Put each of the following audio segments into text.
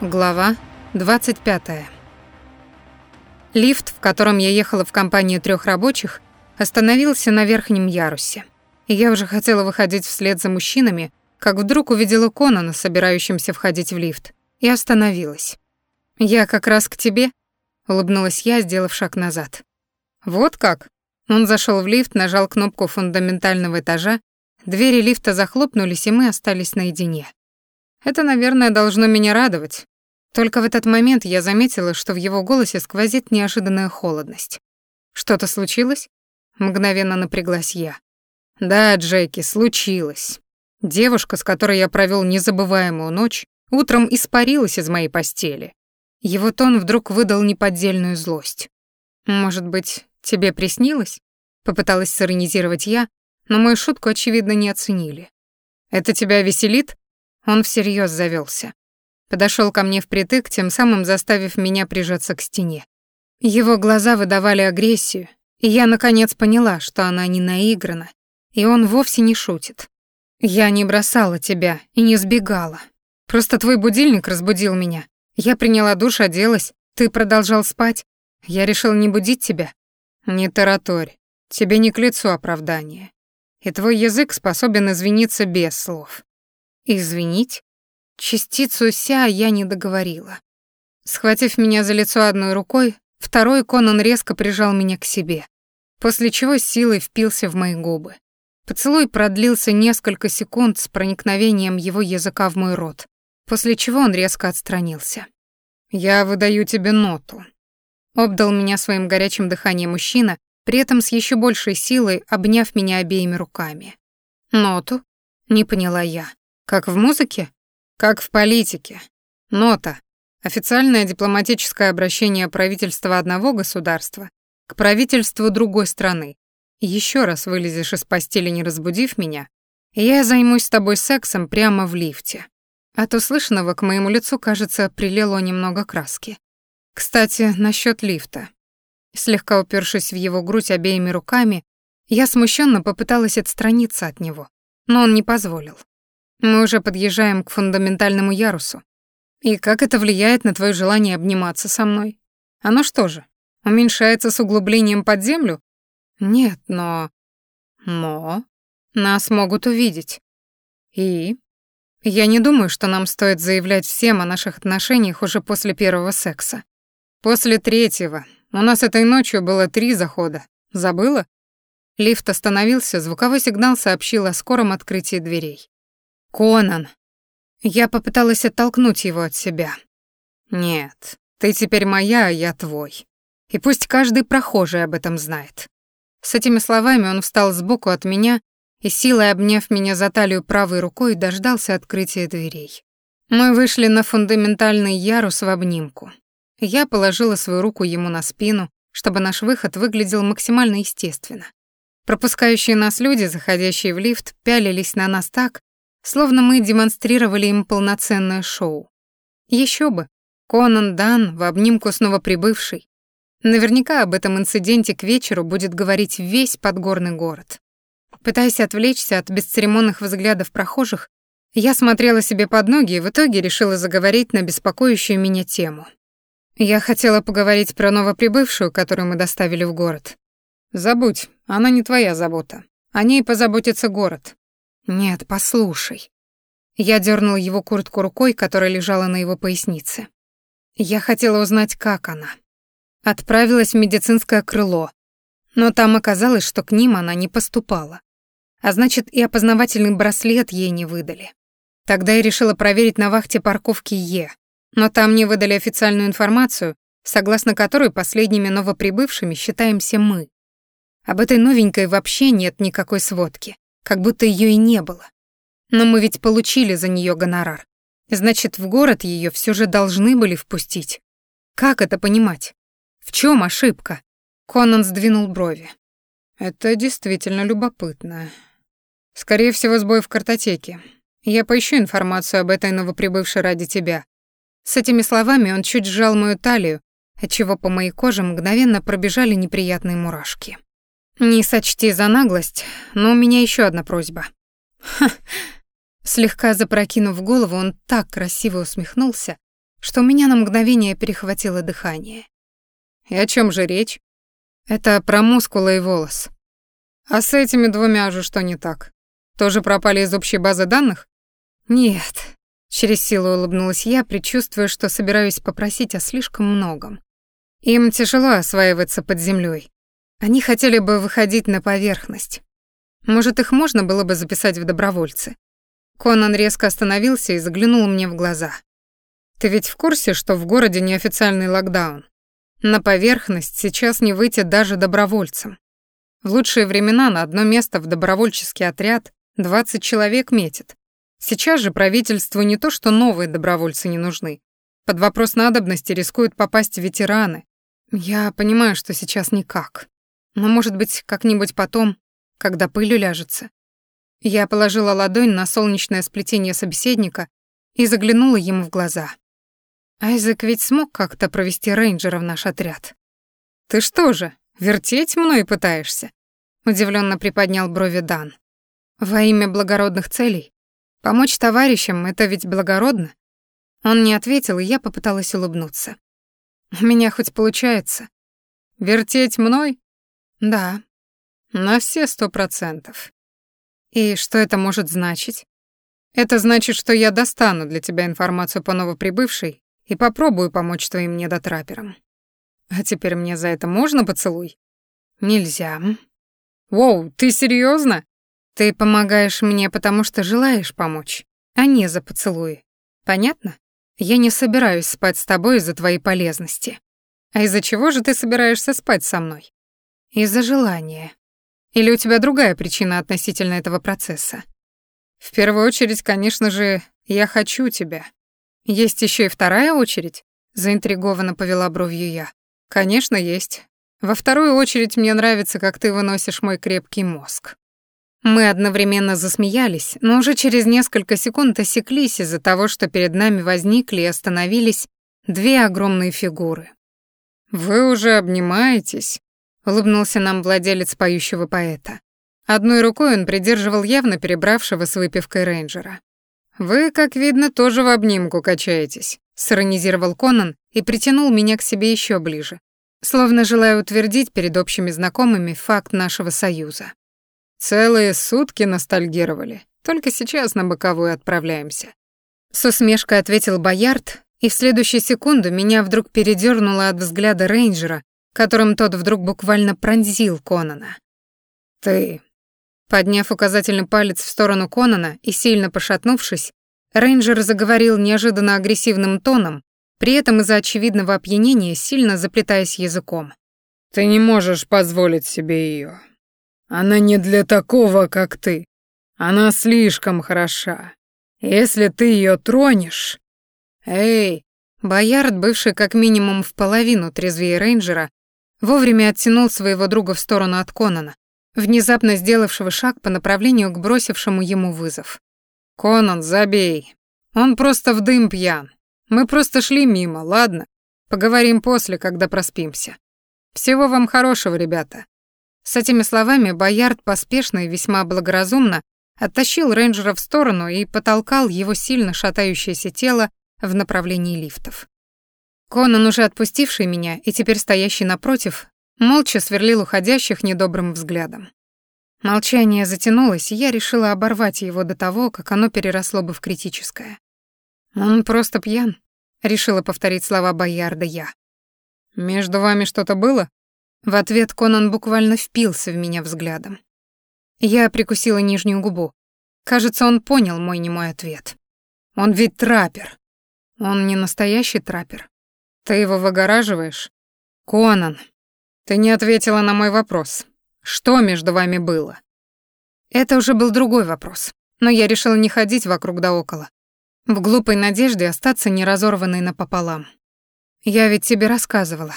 Глава 25. Лифт, в котором я ехала в компанию трех рабочих, остановился на верхнем ярусе. И я уже хотела выходить вслед за мужчинами, как вдруг увидела Конана, собирающимся входить в лифт, и остановилась. «Я как раз к тебе», — улыбнулась я, сделав шаг назад. «Вот как?» Он зашел в лифт, нажал кнопку фундаментального этажа, двери лифта захлопнулись, и мы остались наедине. Это, наверное, должно меня радовать, только в этот момент я заметила, что в его голосе сквозит неожиданная холодность. «Что-то случилось?» Мгновенно напряглась я. «Да, Джеки, случилось. Девушка, с которой я провел незабываемую ночь, утром испарилась из моей постели». Его тон вдруг выдал неподдельную злость. «Может быть, тебе приснилось?» Попыталась сиронизировать я, но мою шутку, очевидно, не оценили. «Это тебя веселит?» Он всерьез завелся. Подошел ко мне впритык, тем самым заставив меня прижаться к стене. Его глаза выдавали агрессию, и я наконец поняла, что она не наиграна, и он вовсе не шутит. Я не бросала тебя и не сбегала. Просто твой будильник разбудил меня. Я приняла душ, оделась, ты продолжал спать. Я решил не будить тебя. Не тараторь, тебе не к лицу оправдание. И твой язык способен извиниться без слов. Извинить? Частицу «ся» я не договорила. Схватив меня за лицо одной рукой, второй Конан резко прижал меня к себе, после чего силой впился в мои губы. Поцелуй продлился несколько секунд с проникновением его языка в мой рот, после чего он резко отстранился. «Я выдаю тебе ноту», — обдал меня своим горячим дыханием мужчина, при этом с еще большей силой обняв меня обеими руками. «Ноту?» — не поняла я. «Как в музыке?» Как в политике. Нота. Официальное дипломатическое обращение правительства одного государства к правительству другой страны. Еще раз вылезешь из постели, не разбудив меня, и я займусь с тобой сексом прямо в лифте. От услышанного к моему лицу, кажется, прилило немного краски. Кстати, насчет лифта. Слегка упершись в его грудь обеими руками, я смущенно попыталась отстраниться от него, но он не позволил. Мы уже подъезжаем к фундаментальному ярусу. И как это влияет на твое желание обниматься со мной? Оно что же, уменьшается с углублением под землю? Нет, но... Но... Нас могут увидеть. И... Я не думаю, что нам стоит заявлять всем о наших отношениях уже после первого секса. После третьего. У нас этой ночью было три захода. Забыла? Лифт остановился, звуковой сигнал сообщил о скором открытии дверей. «Конан!» Я попыталась оттолкнуть его от себя. «Нет, ты теперь моя, а я твой. И пусть каждый прохожий об этом знает». С этими словами он встал сбоку от меня и, силой обняв меня за талию правой рукой, дождался открытия дверей. Мы вышли на фундаментальный ярус в обнимку. Я положила свою руку ему на спину, чтобы наш выход выглядел максимально естественно. Пропускающие нас люди, заходящие в лифт, пялились на нас так, словно мы демонстрировали им полноценное шоу. Еще бы, Конан Дан в обнимку снова прибывший. Наверняка об этом инциденте к вечеру будет говорить весь подгорный город. Пытаясь отвлечься от бесцеремонных взглядов прохожих, я смотрела себе под ноги и в итоге решила заговорить на беспокоящую меня тему. Я хотела поговорить про новоприбывшую, которую мы доставили в город. Забудь, она не твоя забота. О ней позаботится город. «Нет, послушай». Я дернула его куртку рукой, которая лежала на его пояснице. Я хотела узнать, как она. Отправилась в медицинское крыло, но там оказалось, что к ним она не поступала. А значит, и опознавательный браслет ей не выдали. Тогда я решила проверить на вахте парковки Е, но там не выдали официальную информацию, согласно которой последними новоприбывшими считаемся мы. Об этой новенькой вообще нет никакой сводки как будто ее и не было. Но мы ведь получили за нее гонорар. Значит, в город ее все же должны были впустить. Как это понимать? В чем ошибка? Конан сдвинул брови. Это действительно любопытно. Скорее всего, сбой в картотеке. Я поищу информацию об этой новоприбывшей ради тебя. С этими словами он чуть сжал мою талию, отчего по моей коже мгновенно пробежали неприятные мурашки. «Не сочти за наглость, но у меня еще одна просьба». Ха. Слегка запрокинув голову, он так красиво усмехнулся, что у меня на мгновение перехватило дыхание. И о чем же речь? Это про мускулы и волос. А с этими двумя же что не так? Тоже пропали из общей базы данных? Нет. Через силу улыбнулась я, предчувствуя, что собираюсь попросить о слишком многом. Им тяжело осваиваться под землей. Они хотели бы выходить на поверхность. Может, их можно было бы записать в добровольцы? Конан резко остановился и заглянул мне в глаза. «Ты ведь в курсе, что в городе неофициальный локдаун? На поверхность сейчас не выйти даже добровольцам. В лучшие времена на одно место в добровольческий отряд 20 человек метит. Сейчас же правительству не то, что новые добровольцы не нужны. Под вопрос надобности рискуют попасть ветераны. Я понимаю, что сейчас никак. Но, может быть, как-нибудь потом, когда пыль уляжется. Я положила ладонь на солнечное сплетение собеседника и заглянула ему в глаза. Айзек ведь смог как-то провести рейнджера в наш отряд. Ты что же, вертеть мной пытаешься? Удивленно приподнял брови Дан. Во имя благородных целей? Помочь товарищам — это ведь благородно? Он не ответил, и я попыталась улыбнуться. У меня хоть получается. Вертеть мной? Да. На все сто процентов. И что это может значить? Это значит, что я достану для тебя информацию по новоприбывшей и попробую помочь твоим недотрапперам. А теперь мне за это можно поцелуй? Нельзя. Воу, ты серьезно? Ты помогаешь мне, потому что желаешь помочь, а не за поцелуи. Понятно? Я не собираюсь спать с тобой из-за твоей полезности. А из-за чего же ты собираешься спать со мной? Из-за желания. Или у тебя другая причина относительно этого процесса? В первую очередь, конечно же, я хочу тебя. Есть еще и вторая очередь? Заинтригованно повела бровью я. Конечно, есть. Во вторую очередь мне нравится, как ты выносишь мой крепкий мозг. Мы одновременно засмеялись, но уже через несколько секунд осеклись из-за того, что перед нами возникли и остановились две огромные фигуры. «Вы уже обнимаетесь?» — улыбнулся нам владелец поющего поэта. Одной рукой он придерживал явно перебравшего с выпивкой рейнджера. «Вы, как видно, тоже в обнимку качаетесь», — сиронизировал Конан и притянул меня к себе еще ближе, словно желая утвердить перед общими знакомыми факт нашего союза. «Целые сутки ностальгировали, только сейчас на боковую отправляемся». С усмешкой ответил Боярд, и в следующую секунду меня вдруг передернуло от взгляда рейнджера, которым тот вдруг буквально пронзил Конана. «Ты Подняв указательный палец в сторону Конана и сильно пошатнувшись, рейнджер заговорил неожиданно агрессивным тоном, при этом из-за очевидного опьянения сильно заплетаясь языком. «Ты не можешь позволить себе ее. Она не для такого, как ты. Она слишком хороша. Если ты ее тронешь...» «Эй!» Боярд, бывший как минимум в половину трезвее рейнджера, вовремя оттянул своего друга в сторону от Конана, внезапно сделавшего шаг по направлению к бросившему ему вызов. «Конан, забей. Он просто в дым пьян. Мы просто шли мимо, ладно? Поговорим после, когда проспимся. Всего вам хорошего, ребята». С этими словами Боярд поспешно и весьма благоразумно оттащил рейнджера в сторону и потолкал его сильно шатающееся тело в направлении лифтов. Конан, уже отпустивший меня и теперь стоящий напротив, молча сверлил уходящих недобрым взглядом. Молчание затянулось, и я решила оборвать его до того, как оно переросло бы в критическое. «Он просто пьян», — решила повторить слова Боярда я. «Между вами что-то было?» В ответ Конан буквально впился в меня взглядом. Я прикусила нижнюю губу. Кажется, он понял мой немой ответ. «Он ведь траппер». «Он не настоящий траппер. Ты его выгораживаешь?» «Конан», ты не ответила на мой вопрос. Что между вами было? Это уже был другой вопрос, но я решила не ходить вокруг да около. В глупой надежде остаться неразорванной напополам. Я ведь тебе рассказывала.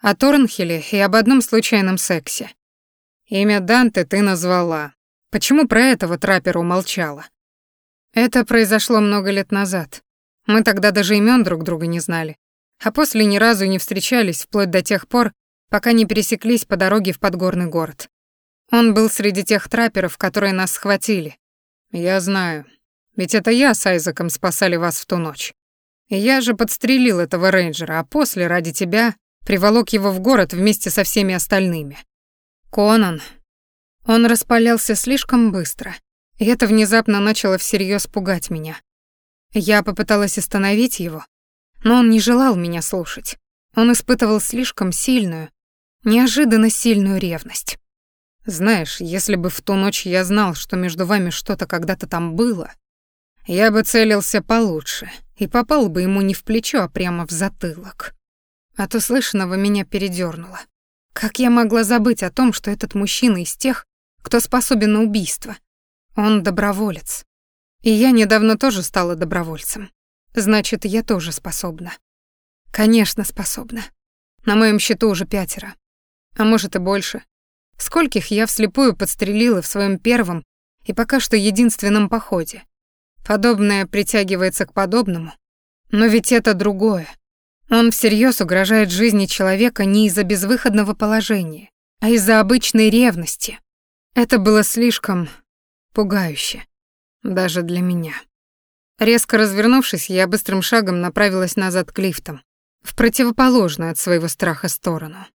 О Торнхилле и об одном случайном сексе. Имя Данте ты назвала. Почему про этого траппера умолчала? Это произошло много лет назад. Мы тогда даже имен друг друга не знали. А после ни разу не встречались вплоть до тех пор, пока не пересеклись по дороге в подгорный город. Он был среди тех трапперов, которые нас схватили. Я знаю. Ведь это я с Айзеком спасали вас в ту ночь. Я же подстрелил этого рейнджера, а после, ради тебя, приволок его в город вместе со всеми остальными. Конан. Он распалялся слишком быстро, и это внезапно начало всерьез пугать меня. Я попыталась остановить его, но он не желал меня слушать. Он испытывал слишком сильную, неожиданно сильную ревность. Знаешь, если бы в ту ночь я знал, что между вами что-то когда-то там было, я бы целился получше и попал бы ему не в плечо, а прямо в затылок. От услышанного меня передёрнуло. Как я могла забыть о том, что этот мужчина из тех, кто способен на убийство? Он доброволец. И я недавно тоже стала добровольцем. Значит, я тоже способна. Конечно, способна. На моем счету уже пятеро. А может и больше. Скольких я вслепую подстрелила в своем первом и пока что единственном походе. Подобное притягивается к подобному. Но ведь это другое. Он всерьез угрожает жизни человека не из-за безвыходного положения, а из-за обычной ревности. Это было слишком пугающе. Даже для меня. Резко развернувшись, я быстрым шагом направилась назад к лифтам, в противоположную от своего страха сторону.